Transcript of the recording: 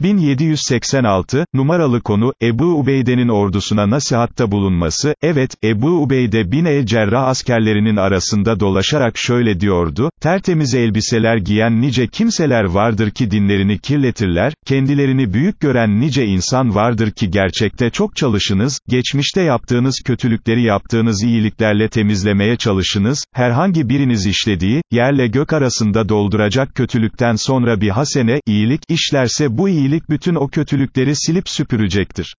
1786, numaralı konu, Ebu Ubeyde'nin ordusuna nasihatta bulunması, evet, Ebu Ubeyde bin el-Cerrah askerlerinin arasında dolaşarak şöyle diyordu, tertemiz elbiseler giyen nice kimseler vardır ki dinlerini kirletirler, kendilerini büyük gören nice insan vardır ki gerçekte çok çalışınız, geçmişte yaptığınız kötülükleri yaptığınız iyiliklerle temizlemeye çalışınız, herhangi biriniz işlediği, yerle gök arasında dolduracak kötülükten sonra bir hasene, iyilik işlerse bu iyilik bütün o kötülükleri silip süpürecektir.